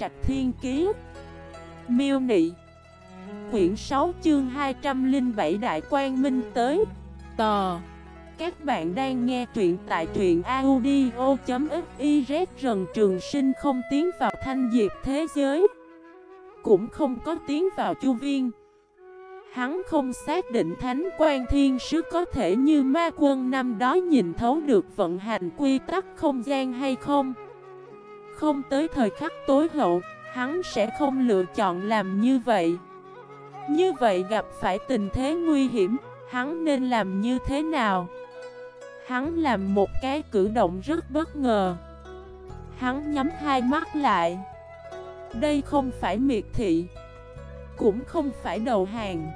Trạch Thiên Kiế Miêu Nị. Quyển 6 chương 207 Đại Quang Minh tới. Tò. Các bạn đang nghe truyện tại truyện audio.xyz Rần Trường Sinh không tiến vào thanh diệp thế giới. Cũng không có tiến vào chu viên. Hắn không xác định Thánh quan Thiên Sứ có thể như ma quân năm đó nhìn thấu được vận hành quy tắc không gian hay không. Không tới thời khắc tối hậu, hắn sẽ không lựa chọn làm như vậy. Như vậy gặp phải tình thế nguy hiểm, hắn nên làm như thế nào? Hắn làm một cái cử động rất bất ngờ. Hắn nhắm hai mắt lại. Đây không phải miệt thị Cũng không phải đầu hàng.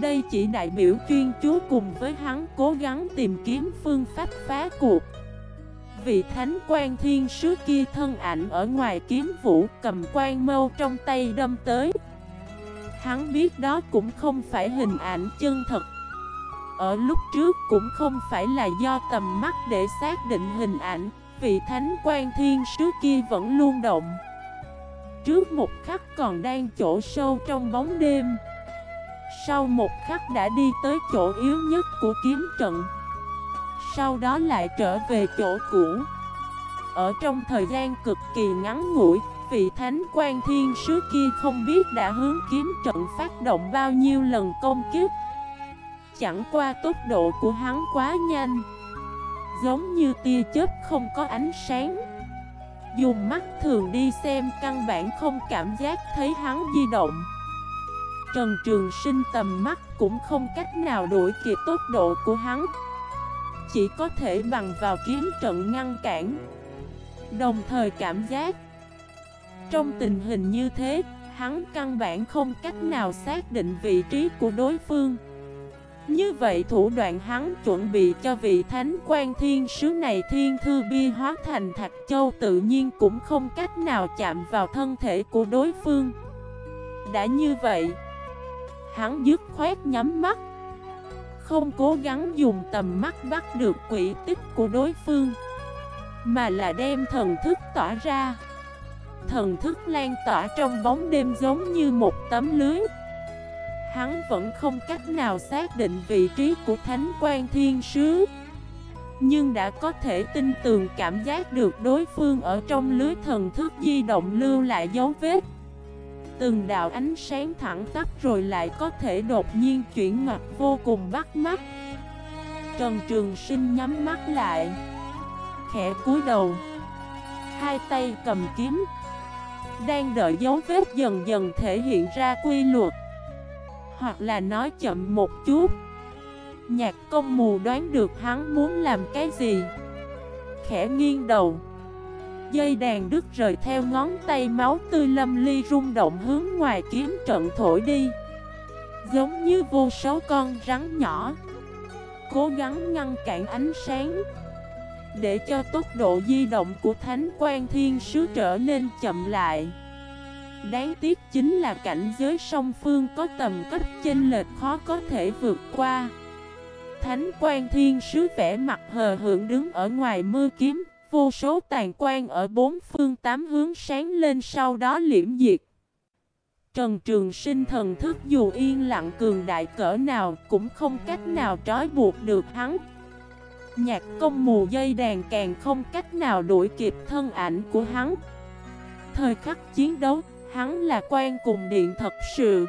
Đây chỉ đại biểu chuyên chúa cùng với hắn cố gắng tìm kiếm phương pháp phá cuộc. Vị thánh quan thiên sứ kia thân ảnh ở ngoài kiếm vũ cầm quan mâu trong tay đâm tới. Hắn biết đó cũng không phải hình ảnh chân thật. Ở lúc trước cũng không phải là do tầm mắt để xác định hình ảnh, Vị thánh quan thiên sứ kia vẫn luôn động. Trước một khắc còn đang chỗ sâu trong bóng đêm. Sau một khắc đã đi tới chỗ yếu nhất của kiếm trận. Sau đó lại trở về chỗ cũ. Ở trong thời gian cực kỳ ngắn ngủi, Vị thánh quan thiên sứ kia không biết đã hướng kiếm trận phát động bao nhiêu lần công kiếp. Chẳng qua tốc độ của hắn quá nhanh, Giống như tia chớp không có ánh sáng. Dùng mắt thường đi xem căn bản không cảm giác thấy hắn di động. Trần Trường Sinh tầm mắt cũng không cách nào đuổi kịp tốc độ của hắn. Chỉ có thể bằng vào kiếm trận ngăn cản. Đồng thời cảm giác, Trong tình hình như thế, Hắn căn bản không cách nào xác định vị trí của đối phương. Như vậy thủ đoạn hắn chuẩn bị cho vị thánh quan thiên sứ này thiên thư bi hóa thành thạch châu tự nhiên cũng không cách nào chạm vào thân thể của đối phương. Đã như vậy, Hắn dứt khoát nhắm mắt không cố gắng dùng tầm mắt bắt được quỷ tích của đối phương, Mà là đem thần thức tỏa ra. Thần thức lan tỏa trong bóng đêm giống như một tấm lưới. Hắn vẫn không cách nào xác định vị trí của Thánh quan Thiên Sứ, Nhưng đã có thể tin tường cảm giác được đối phương ở trong lưới thần thức di động lưu lại dấu vết. Từng đạo ánh sáng thẳng tắp rồi lại có thể đột nhiên chuyển ngoặt vô cùng bắt mắt. Trần Trường Sinh nhắm mắt lại, Khẽ cúi đầu, Hai tay cầm kiếm, Đang đợi dấu vết dần dần thể hiện ra quy luật. Hoặc là nói chậm một chút, Nhạc công mù đoán được hắn muốn làm cái gì. Khẽ nghiêng đầu Dây đàn đứt rời theo ngón tay máu tươi lâm ly rung động hướng ngoài kiếm trận thổi đi. Giống như vô số con rắn nhỏ, Cố gắng ngăn cản ánh sáng. Để cho tốc độ di động của Thánh quan Thiên Sứ trở nên chậm lại. Đáng tiếc chính là cảnh giới song phương có tầm cách chênh lệch khó có thể vượt qua. Thánh quan Thiên Sứ vẽ mặt hờ hưởng đứng ở ngoài mưa kiếm. Vô số tàn quan ở bốn phương tám hướng sáng lên sau đó liễm diệt. Trần Trường Sinh thần thức dù yên lặng cường đại cỡ nào cũng không cách nào trói buộc được hắn. Nhạc công mù dây đàn càng không cách nào đuổi kịp thân ảnh của hắn. Thời khắc chiến đấu, hắn là quan cùng điện thật sự.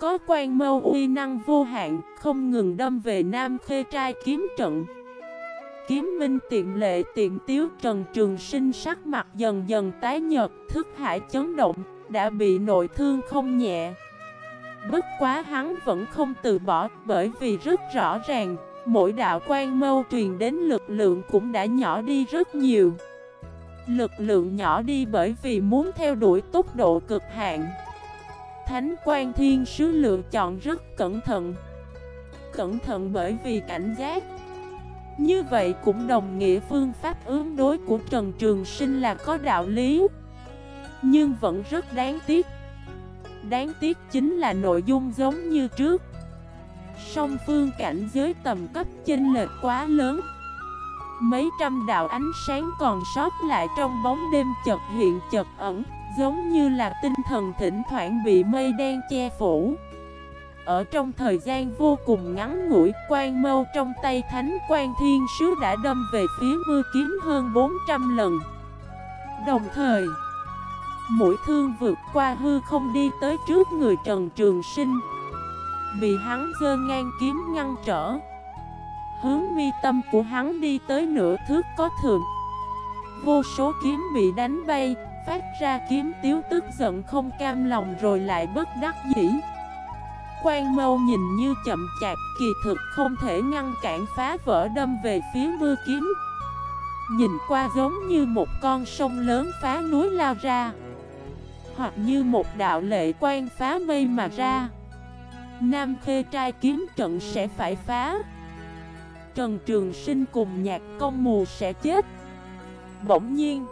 Có quan mâu uy năng vô hạn, không ngừng đâm về Nam Khê Trai kiếm trận. Kiếm minh tiện lệ tiện tiếu Trần Trường Sinh sắc mặt dần dần tái nhợt, Thức hải chấn động, Đã bị nội thương không nhẹ. Bất quá hắn vẫn không từ bỏ, Bởi vì rất rõ ràng, Mỗi đạo quan mâu truyền đến lực lượng cũng đã nhỏ đi rất nhiều. Lực lượng nhỏ đi bởi vì muốn theo đuổi tốc độ cực hạn. Thánh quan thiên sứ lựa chọn rất cẩn thận. Cẩn thận bởi vì cảnh giác như vậy cũng đồng nghĩa phương pháp ứng đối của Trần Trường Sinh là có đạo lý. Nhưng vẫn rất đáng tiếc. Đáng tiếc chính là nội dung giống như trước. Song phương cảnh giới tầm cấp chênh lệch quá lớn. Mấy trăm đạo ánh sáng còn sót lại trong bóng đêm chật hiện chật ẩn, Giống như là tinh thần thỉnh thoảng bị mây đen che phủ. Ở trong thời gian vô cùng ngắn ngủi Quan mâu trong tay thánh quan thiên sứ đã đâm về phía mưa kiếm hơn 400 lần. Đồng thời, Mũi thương vượt qua hư không đi tới trước người Trần Trường Sinh. Bị hắn dơ ngang kiếm ngăn trở. Hướng mi tâm của hắn đi tới nửa thước có thường Vô số kiếm bị đánh bay, Phát ra kiếm tiếu tức giận không cam lòng rồi lại bất đắc dĩ. Quan mâu nhìn như chậm chạp, kỳ thực không thể ngăn cản phá vỡ đâm về phía mưa kiếm. Nhìn qua giống như một con sông lớn phá núi lao ra, Hoặc như một đạo lệ quan phá mây mà ra. Nam khê trai kiếm trận sẽ phải phá. Trần Trường Sinh cùng nhạc công mù sẽ chết. Bỗng nhiên,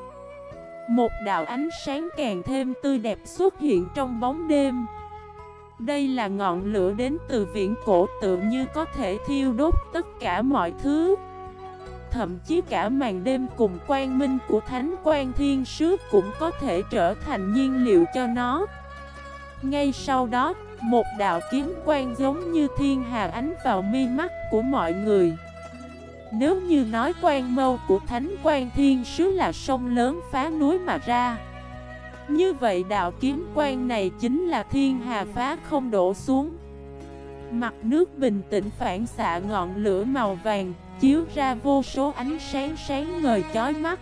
Một đạo ánh sáng càng thêm tươi đẹp xuất hiện trong bóng đêm. Đây là ngọn lửa đến từ viễn cổ tự như có thể thiêu đốt tất cả mọi thứ. Thậm chí cả màn đêm cùng quang minh của Thánh Quan Thiên Sứ cũng có thể trở thành nhiên liệu cho nó. Ngay sau đó, một đạo kiếm quang giống như thiên hà ánh vào mi mắt của mọi người. Nếu như nói quan mâu của Thánh quan Thiên Sứ là sông lớn phá núi mà ra như vậy đạo kiếm quan này chính là thiên hà phá không đổ xuống. Mặt nước bình tĩnh phản xạ ngọn lửa màu vàng Chiếu ra vô số ánh sáng sáng ngời chói mắt.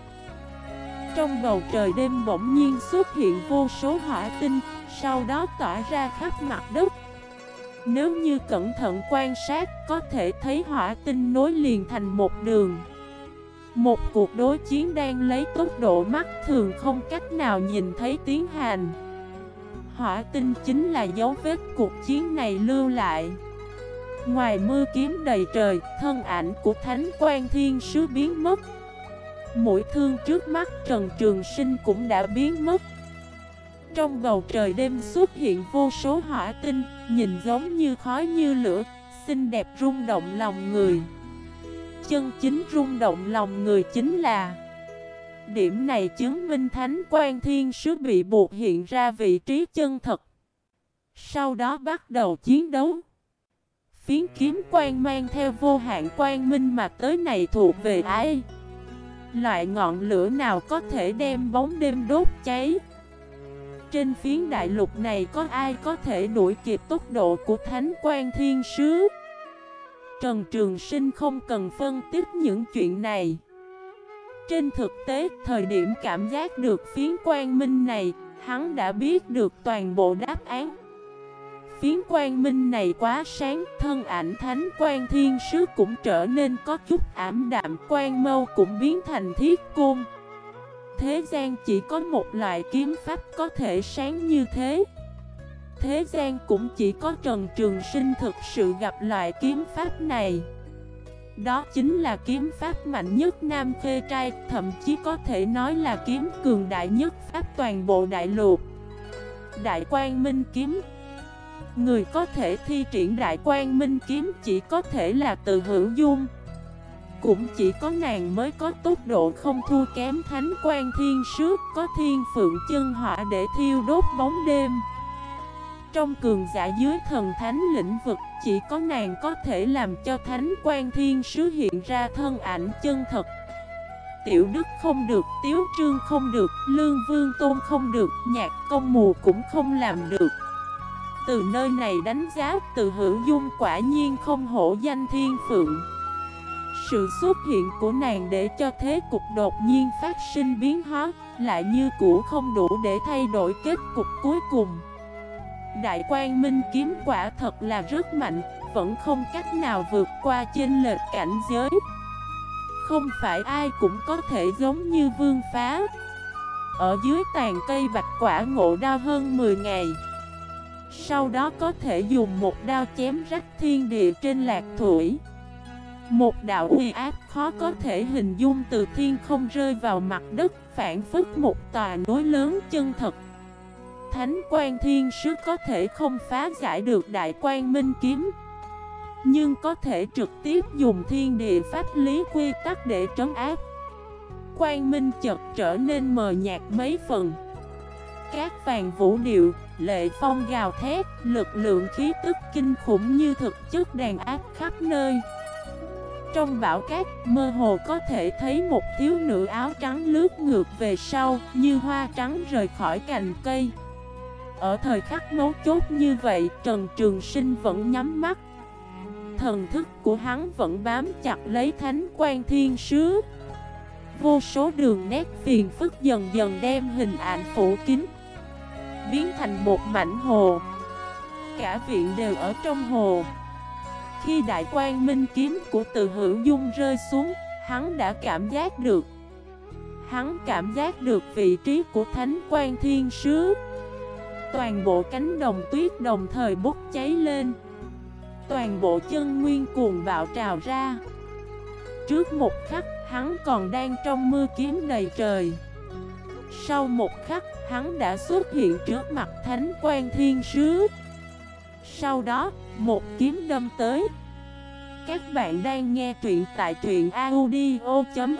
Trong bầu trời đêm bỗng nhiên xuất hiện vô số hỏa tinh Sau đó tỏa ra khắp mặt đất. Nếu như cẩn thận quan sát, có thể thấy hỏa tinh nối liền thành một đường. Một cuộc đối chiến đang lấy tốc độ mắt thường không cách nào nhìn thấy tiến hành. Hỏa tinh chính là dấu vết cuộc chiến này lưu lại. Ngoài mưa kiếm đầy trời, thân ảnh của Thánh quan Thiên Sứ biến mất. Mũi thương trước mắt Trần Trường Sinh cũng đã biến mất. Trong bầu trời đêm xuất hiện vô số hỏa tinh, nhìn giống như khói như lửa, xinh đẹp rung động lòng người. Chân chính rung động lòng người chính là Điểm này chứng minh Thánh quan Thiên Sứ bị buộc hiện ra vị trí chân thật. Sau đó bắt đầu chiến đấu. Phiến kiếm quan mang theo vô hạn quan minh mà tới này thuộc về ai? Loại ngọn lửa nào có thể đem bóng đêm đốt cháy? trên phiến đại lục này có ai có thể đuổi kịp tốc độ của Thánh quan Thiên Sứ? Trần Trường Sinh không cần phân tích những chuyện này. Trên thực tế, thời điểm cảm giác được phiến quan minh này, hắn đã biết được toàn bộ đáp án. Phiến quan minh này quá sáng, thân ảnh thánh quan thiên sứ cũng trở nên có chút ảm đạm, quan mâu cũng biến thành thiết côn thế gian chỉ có một loại kiếm pháp có thể sáng như thế Thế gian cũng chỉ có Trần Trường Sinh thực sự gặp loại kiếm pháp này. Đó chính là kiếm pháp mạnh nhất Nam Khê Trai, Thậm chí có thể nói là kiếm cường đại nhất pháp toàn bộ đại lục. Đại quang minh kiếm. Người có thể thi triển đại quang minh kiếm chỉ có thể là từ hữu dung. Cũng chỉ có nàng mới có tốc độ không thua kém thánh quan thiên sước, Có thiên phượng chân họa để thiêu đốt bóng đêm. Trong cường giả dưới thần thánh lĩnh vực Chỉ có nàng có thể làm cho thánh quan thiên sứ hiện ra thân ảnh chân thật. Tiểu Đức không được, Tiếu Trương không được, Lương Vương Tôn không được, Nhạc Công Mù cũng không làm được. Từ nơi này đánh giá, từ hữu dung quả nhiên không hổ danh thiên phượng. Sự xuất hiện của nàng để cho thế cục đột nhiên phát sinh biến hóa Lại như cũ không đủ để thay đổi kết cục cuối cùng. Đại quan minh kiếm quả thật là rất mạnh, Vẫn không cách nào vượt qua trên lệch cảnh giới. Không phải ai cũng có thể giống như vương phá. Ở dưới tàn cây bạch quả ngộ đau hơn 10 ngày. Sau đó có thể dùng một đao chém rách thiên địa trên lạc thủy. Một đạo uy áp khó có thể hình dung từ thiên không rơi vào mặt đất, Phản phức một tòa núi lớn chân thật. Thánh quan thiên sứ có thể không phá giải được đại quan minh kiếm Nhưng có thể trực tiếp dùng thiên địa pháp lý quy tắc để trấn áp. Quan minh chật trở nên mờ nhạt mấy phần. Các vàng vũ điệu, lệ phong gào thét Lực lượng khí tức kinh khủng như thực chất đàn áp khắp nơi. Trong bão cát, mơ hồ có thể thấy một thiếu nữ áo trắng lướt ngược về sau, như hoa trắng rời khỏi cành cây. Ở thời khắc mấu chốt như vậy, Trần Trường Sinh vẫn nhắm mắt. Thần thức của hắn vẫn bám chặt lấy thánh quan thiên sứ. Vô số đường nét phiền phức dần dần đem hình ảnh phủ kín Biến thành một mảnh hồ Cả viện đều ở trong hồ khi đại quan minh kiếm của từ hữu dung rơi xuống, hắn đã cảm giác được Hắn cảm giác được vị trí của thánh quan thiên sứ Toàn bộ cánh đồng tuyết đồng thời bốc cháy lên. Toàn bộ chân nguyên cuồng bạo trào ra. Trước một khắc, hắn còn đang trong mưa kiếm đầy trời. Sau một khắc, hắn đã xuất hiện trước mặt thánh quan thiên sứ. Sau đó, một kiếm đâm tới. Các bạn đang nghe truyện tại truyện audio.fif